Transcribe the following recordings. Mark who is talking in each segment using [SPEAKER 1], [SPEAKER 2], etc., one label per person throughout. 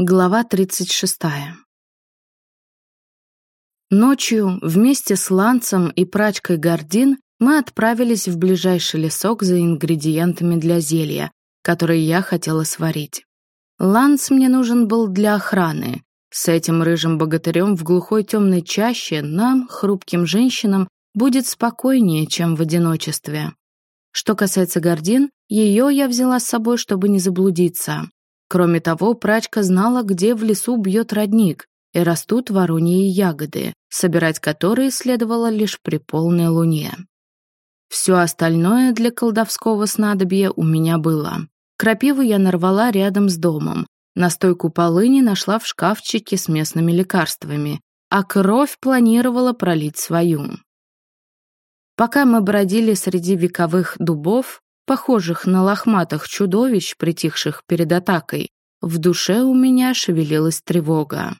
[SPEAKER 1] Глава 36. Ночью вместе с Лансом и прачкой Гордин мы отправились в ближайший лесок за ингредиентами для зелья, которые я хотела сварить. Ланс мне нужен был для охраны. С этим рыжим богатырем в глухой темной чаще нам, хрупким женщинам, будет спокойнее, чем в одиночестве. Что касается Гордин, ее я взяла с собой, чтобы не заблудиться. Кроме того, прачка знала, где в лесу бьет родник, и растут вороньи ягоды, собирать которые следовало лишь при полной луне. Все остальное для колдовского снадобья у меня было. Крапиву я нарвала рядом с домом, настойку полыни нашла в шкафчике с местными лекарствами, а кровь планировала пролить свою. Пока мы бродили среди вековых дубов, похожих на лохматых чудовищ, притихших перед атакой, в душе у меня шевелилась тревога.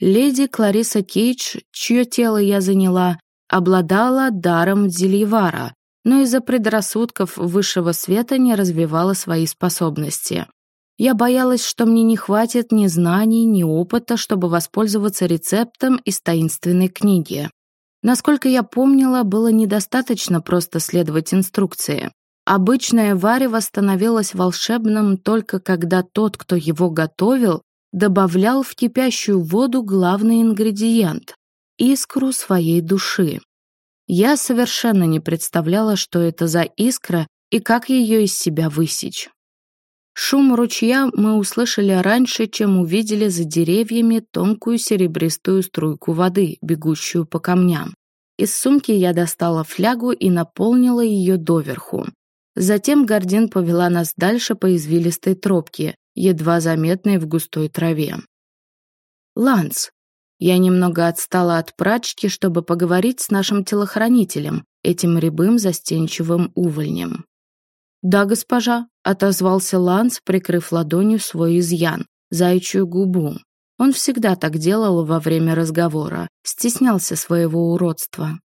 [SPEAKER 1] Леди Клариса Кейдж, чье тело я заняла, обладала даром Зельевара, но из-за предрассудков высшего света не развивала свои способности. Я боялась, что мне не хватит ни знаний, ни опыта, чтобы воспользоваться рецептом из таинственной книги. Насколько я помнила, было недостаточно просто следовать инструкции. Обычное варево становилось волшебным только когда тот, кто его готовил, добавлял в кипящую воду главный ингредиент — искру своей души. Я совершенно не представляла, что это за искра и как ее из себя высечь. Шум ручья мы услышали раньше, чем увидели за деревьями тонкую серебристую струйку воды, бегущую по камням. Из сумки я достала флягу и наполнила ее доверху. Затем Гордин повела нас дальше по извилистой тропке, едва заметной в густой траве. «Ланс!» Я немного отстала от прачки, чтобы поговорить с нашим телохранителем, этим рябым застенчивым увольнем. «Да, госпожа», — отозвался Ланс, прикрыв ладонью свой изъян, заячью губу. Он всегда так делал во время разговора, стеснялся своего уродства.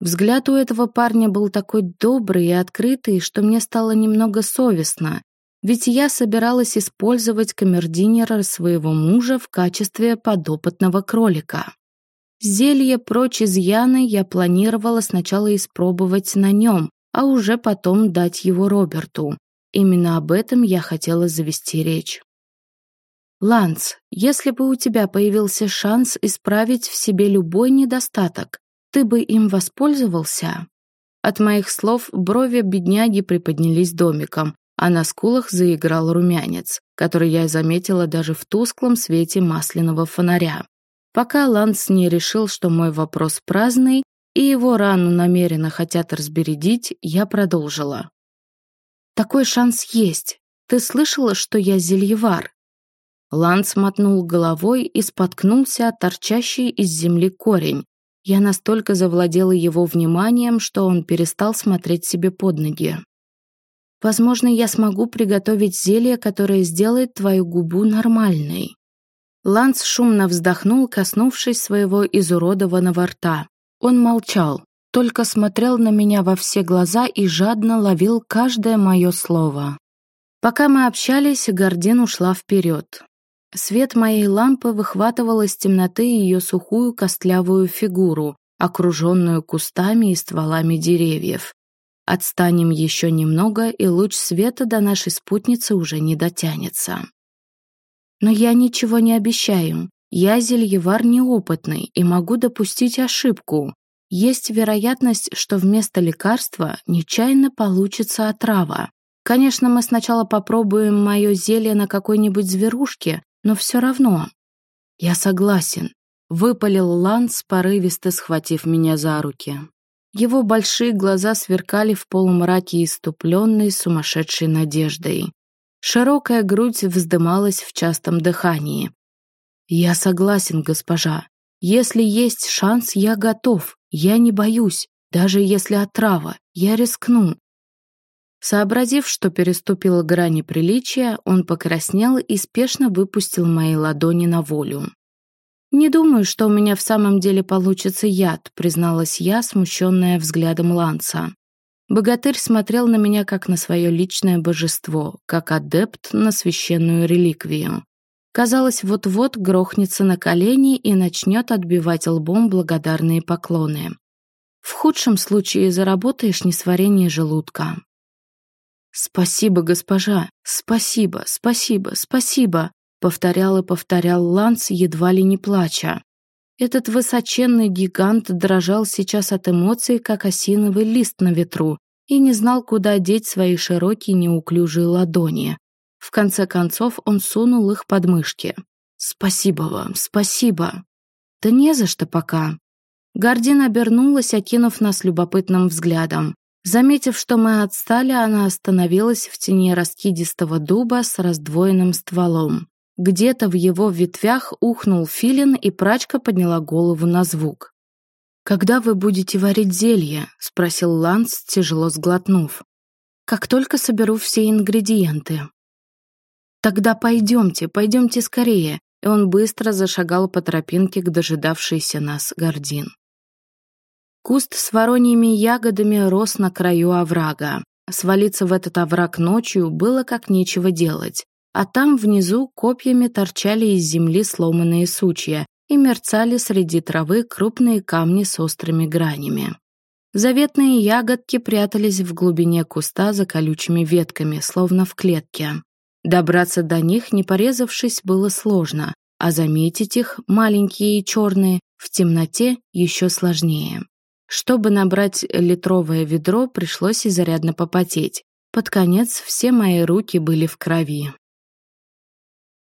[SPEAKER 1] Взгляд у этого парня был такой добрый и открытый, что мне стало немного совестно, ведь я собиралась использовать камердинера своего мужа в качестве подопытного кролика. Зелье прочь изъяны я планировала сначала испробовать на нем, а уже потом дать его Роберту. Именно об этом я хотела завести речь. «Ланс, если бы у тебя появился шанс исправить в себе любой недостаток, ты бы им воспользовался?» От моих слов брови бедняги приподнялись домиком, а на скулах заиграл румянец, который я заметила даже в тусклом свете масляного фонаря. Пока Ланс не решил, что мой вопрос праздный, и его рану намеренно хотят разбередить, я продолжила. «Такой шанс есть. Ты слышала, что я зельевар?» Ланс мотнул головой и споткнулся от торчащий из земли корень, я настолько завладела его вниманием, что он перестал смотреть себе под ноги. Возможно, я смогу приготовить зелье, которое сделает твою губу нормальной. Ланс шумно вздохнул, коснувшись своего изуродованного рта. Он молчал, только смотрел на меня во все глаза и жадно ловил каждое мое слово. Пока мы общались, Гордин ушла вперед. Свет моей лампы выхватывал из темноты ее сухую костлявую фигуру, окруженную кустами и стволами деревьев. Отстанем еще немного, и луч света до нашей спутницы уже не дотянется. Но я ничего не обещаю. Я зельевар неопытный и могу допустить ошибку. Есть вероятность, что вместо лекарства нечаянно получится отрава. Конечно, мы сначала попробуем мое зелье на какой-нибудь зверушке, но все равно. Я согласен, выпалил Ланс, порывисто схватив меня за руки. Его большие глаза сверкали в полумраке иступленной, сумасшедшей надеждой. Широкая грудь вздымалась в частом дыхании. «Я согласен, госпожа. Если есть шанс, я готов. Я не боюсь. Даже если отрава, я рискну. Сообразив, что переступила грани приличия, он покраснел и спешно выпустил мои ладони на волю. «Не думаю, что у меня в самом деле получится яд», призналась я, смущенная взглядом Ланса. Богатырь смотрел на меня как на свое личное божество, как адепт на священную реликвию. Казалось, вот-вот грохнется на колени и начнет отбивать лбом благодарные поклоны. В худшем случае заработаешь несварение желудка. «Спасибо, госпожа! Спасибо, спасибо, спасибо!» повторял и повторял Ланс, едва ли не плача. Этот высоченный гигант дрожал сейчас от эмоций, как осиновый лист на ветру, и не знал, куда деть свои широкие неуклюжие ладони. В конце концов он сунул их под мышки. «Спасибо вам, спасибо!» «Да не за что пока!» Гардин обернулась, окинув нас любопытным взглядом. Заметив, что мы отстали, она остановилась в тени раскидистого дуба с раздвоенным стволом. Где-то в его ветвях ухнул филин, и прачка подняла голову на звук. «Когда вы будете варить зелье?» — спросил Ланс, тяжело сглотнув. «Как только соберу все ингредиенты». «Тогда пойдемте, пойдемте скорее», и он быстро зашагал по тропинке к дожидавшейся нас гордин. Куст с вороньими ягодами рос на краю оврага. Свалиться в этот овраг ночью было как нечего делать а там внизу копьями торчали из земли сломанные сучья и мерцали среди травы крупные камни с острыми гранями. Заветные ягодки прятались в глубине куста за колючими ветками, словно в клетке. Добраться до них, не порезавшись, было сложно, а заметить их, маленькие и черные, в темноте еще сложнее. Чтобы набрать литровое ведро, пришлось изрядно попотеть. Под конец все мои руки были в крови.